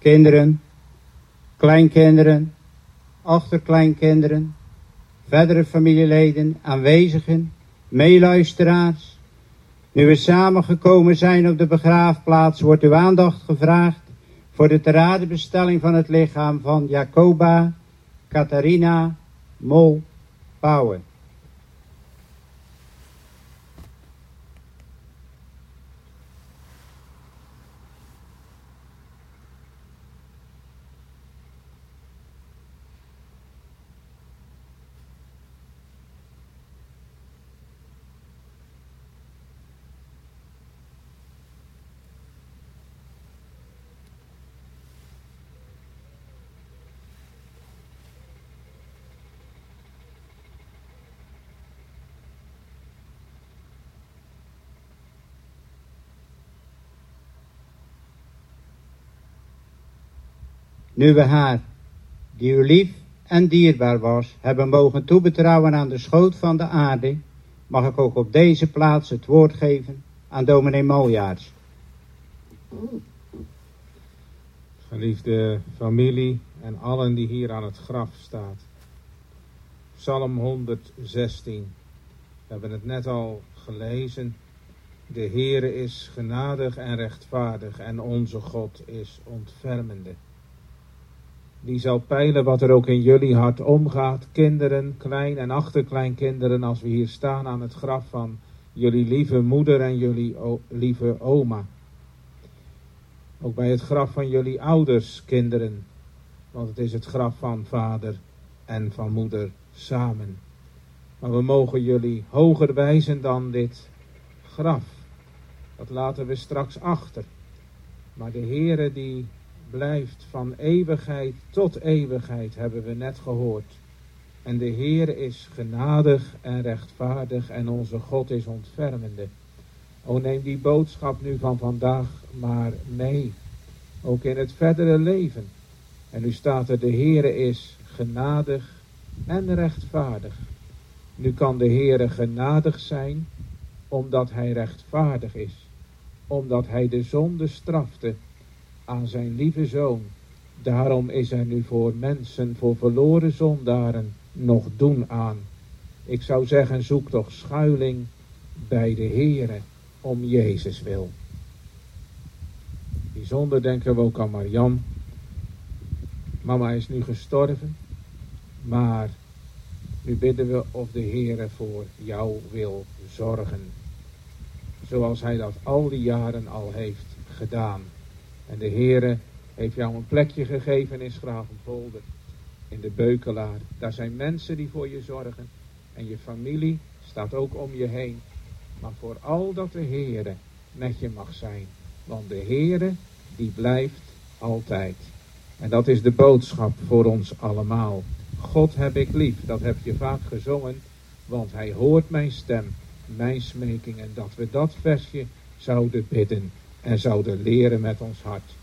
kinderen, kleinkinderen, achterkleinkinderen, verdere familieleden, aanwezigen, meeluisteraars. Nu we samengekomen zijn op de begraafplaats, wordt uw aandacht gevraagd voor de teradebestelling van het lichaam van Jacoba, Catharina, Mol, Pauwen. Nu we haar, die u lief en dierbaar was, hebben mogen toebetrouwen aan de schoot van de aarde, mag ik ook op deze plaats het woord geven aan dominee Maljaars. Geliefde familie en allen die hier aan het graf staat. Psalm 116. We hebben het net al gelezen. De Heere is genadig en rechtvaardig en onze God is ontfermende. Die zal peilen wat er ook in jullie hart omgaat. Kinderen, klein en achterkleinkinderen, als we hier staan aan het graf van jullie lieve moeder en jullie lieve oma. Ook bij het graf van jullie ouders, kinderen. Want het is het graf van vader en van moeder samen. Maar we mogen jullie hoger wijzen dan dit graf. Dat laten we straks achter. Maar de Heere die blijft van eeuwigheid tot eeuwigheid, hebben we net gehoord. En de Heer is genadig en rechtvaardig en onze God is ontfermende. O neem die boodschap nu van vandaag maar mee, ook in het verdere leven. En nu staat er, de Heere is genadig en rechtvaardig. Nu kan de Heere genadig zijn, omdat hij rechtvaardig is, omdat hij de zonde strafte aan zijn lieve zoon. Daarom is er nu voor mensen, voor verloren zondaren, nog doen aan. Ik zou zeggen, zoek toch schuiling bij de Heere om Jezus wil. Bijzonder denken we ook aan Marian. Mama is nu gestorven, maar nu bidden we of de Heere voor jou wil zorgen. Zoals hij dat al die jaren al heeft gedaan. En de Heere heeft jou een plekje gegeven in Schravenpolder, in de Beukelaar. Daar zijn mensen die voor je zorgen. En je familie staat ook om je heen. Maar vooral dat de Heere met je mag zijn. Want de Heere die blijft altijd. En dat is de boodschap voor ons allemaal. God heb ik lief, dat heb je vaak gezongen. Want hij hoort mijn stem, mijn smeking. En dat we dat versje zouden bidden en zouden leren met ons hart.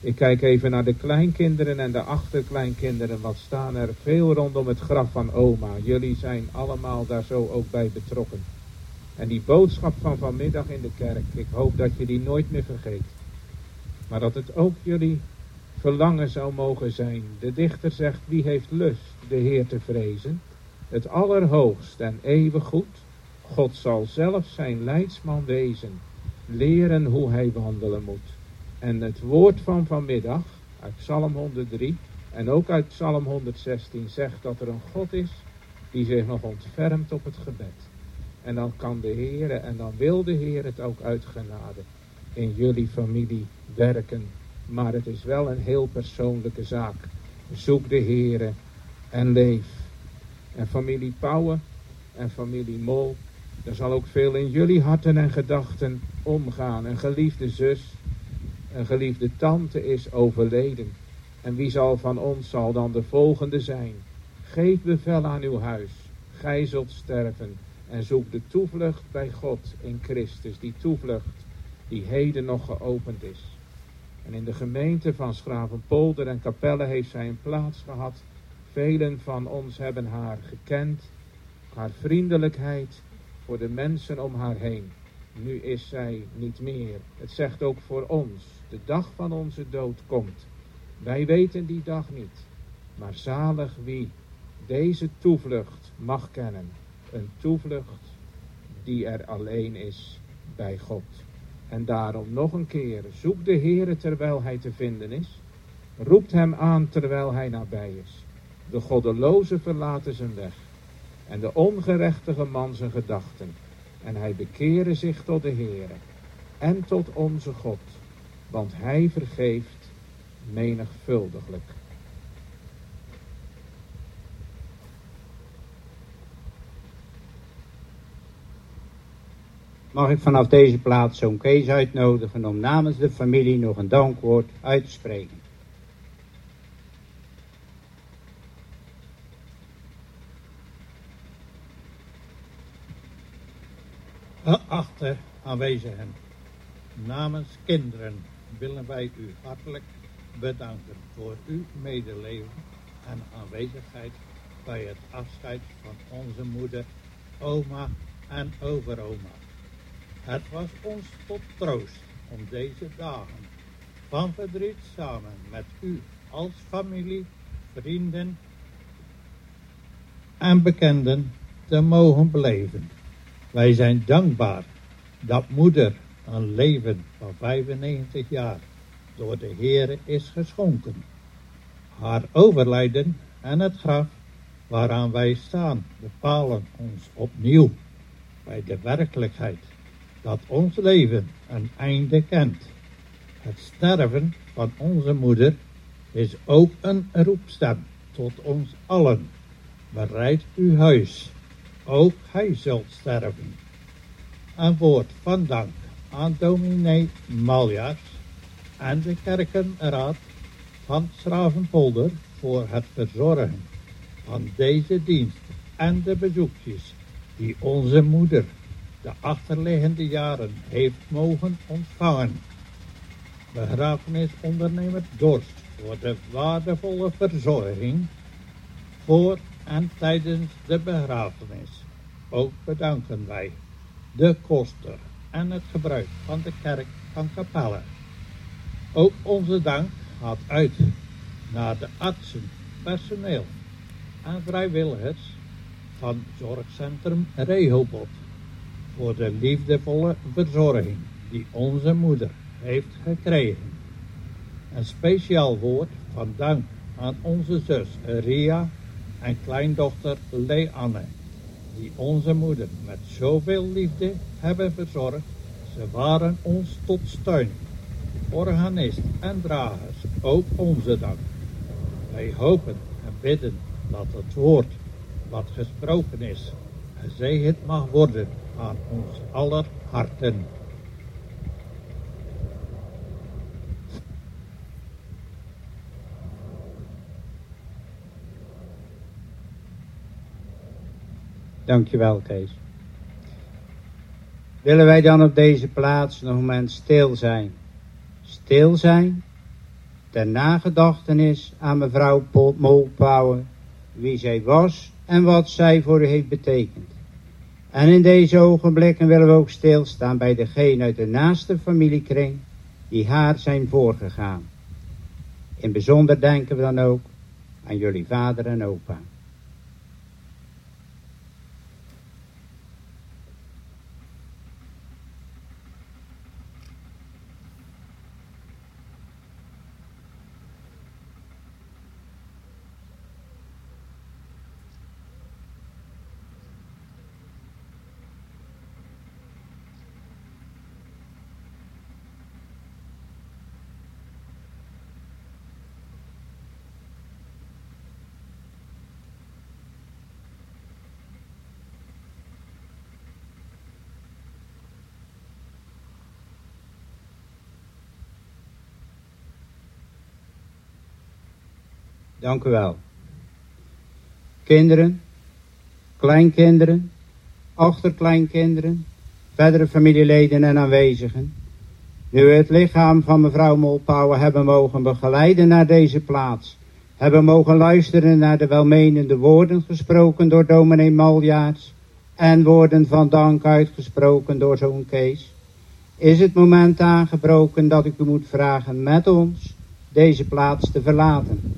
Ik kijk even naar de kleinkinderen en de achterkleinkinderen. Wat staan er veel rondom het graf van oma. Jullie zijn allemaal daar zo ook bij betrokken. En die boodschap van vanmiddag in de kerk, ik hoop dat je die nooit meer vergeet. Maar dat het ook jullie verlangen zou mogen zijn. De dichter zegt, wie heeft lust de Heer te vrezen? Het allerhoogst en eeuwig goed. God zal zelf zijn leidsman wezen leren hoe hij wandelen moet. En het woord van vanmiddag uit Psalm 103 en ook uit Psalm 116 zegt dat er een God is die zich nog ontfermt op het gebed. En dan kan de Heer en dan wil de Heer het ook uit genade in jullie familie werken. Maar het is wel een heel persoonlijke zaak. Zoek de Heer en leef. En familie Pauwen en familie Mol er zal ook veel in jullie harten en gedachten omgaan. Een geliefde zus, een geliefde tante is overleden. En wie zal van ons zal dan de volgende zijn? Geef bevel aan uw huis. Gij zult sterven. En zoek de toevlucht bij God in Christus. Die toevlucht die heden nog geopend is. En in de gemeente van Schravenpolder en Capelle heeft zij een plaats gehad. Velen van ons hebben haar gekend. Haar vriendelijkheid, voor de mensen om haar heen. Nu is zij niet meer. Het zegt ook voor ons, de dag van onze dood komt. Wij weten die dag niet, maar zalig wie deze toevlucht mag kennen. Een toevlucht die er alleen is bij God. En daarom nog een keer, zoek de Heere terwijl hij te vinden is. Roept hem aan terwijl hij nabij is. De goddeloze verlaten zijn weg. En de ongerechtige man zijn gedachten. En hij bekeren zich tot de Heere. En tot onze God. Want hij vergeeft menigvuldiglijk. mag ik vanaf deze plaats zo'n Kees uitnodigen om namens de familie nog een dankwoord uit te spreken. Geachte aanwezigen, namens kinderen willen wij u hartelijk bedanken voor uw medeleven en aanwezigheid bij het afscheid van onze moeder, oma en overoma. Het was ons tot troost om deze dagen van verdriet samen met u als familie, vrienden en bekenden te mogen beleven. Wij zijn dankbaar dat moeder een leven van 95 jaar door de Heer is geschonken. Haar overlijden en het graf waaraan wij staan bepalen ons opnieuw bij de werkelijkheid dat ons leven een einde kent. Het sterven van onze moeder is ook een roepstem tot ons allen. Bereid uw huis, ook hij zult sterven. Een woord van dank aan dominee Maljaars en de kerkenraad van Schravenpolder voor het verzorgen van deze dienst en de bezoekjes die onze moeder de achterliggende jaren heeft mogen ontvangen. Begrafenisondernemer Dorst voor de waardevolle verzorging voor en tijdens de begrafenis. Ook bedanken wij de koster en het gebruik van de kerk van Capelle. Ook onze dank gaat uit naar de artsen, personeel en vrijwilligers van Zorgcentrum Rehoboth voor de liefdevolle verzorging die onze moeder heeft gekregen. Een speciaal woord van dank aan onze zus Ria en kleindochter Leanne, die onze moeder met zoveel liefde hebben verzorgd. Ze waren ons tot steun. Organist en dragers, ook onze dank. Wij hopen en bidden dat het woord wat gesproken is gezegend mag worden aan ons aller harten. Dankjewel, Kees. Willen wij dan op deze plaats nog een moment stil zijn? Stil zijn ter nagedachtenis aan mevrouw Molpauwen, wie zij was en wat zij voor u heeft betekend. En in deze ogenblikken willen we ook stilstaan bij degene uit de naaste familiekring die haar zijn voorgegaan. In bijzonder denken we dan ook aan jullie vader en opa. Dank u wel. Kinderen, kleinkinderen, achterkleinkinderen, verdere familieleden en aanwezigen. Nu het lichaam van mevrouw Molpauwen hebben mogen begeleiden naar deze plaats, hebben mogen luisteren naar de welmenende woorden gesproken door dominee Maljaarts en woorden van dank uitgesproken door zo'n Kees, is het moment aangebroken dat ik u moet vragen met ons deze plaats te verlaten.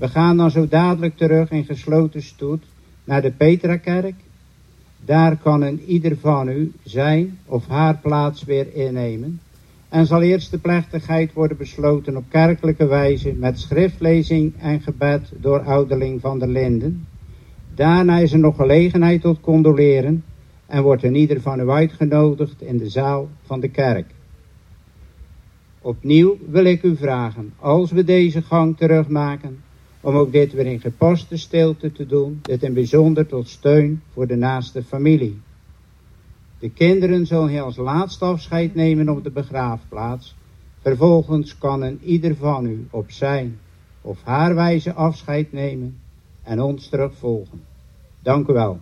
We gaan dan zo dadelijk terug in gesloten stoet naar de Petrakerk. Daar kan een ieder van u zijn of haar plaats weer innemen. En zal eerst de plechtigheid worden besloten op kerkelijke wijze met schriftlezing en gebed door ouderling van der Linden. Daarna is er nog gelegenheid tot condoleren en wordt een ieder van u uitgenodigd in de zaal van de kerk. Opnieuw wil ik u vragen, als we deze gang terugmaken, om ook dit weer in gepaste stilte te doen, dit in bijzonder tot steun voor de naaste familie. De kinderen zullen hier als laatste afscheid nemen op de begraafplaats. Vervolgens kan een ieder van u op zijn of haar wijze afscheid nemen en ons terugvolgen. Dank u wel.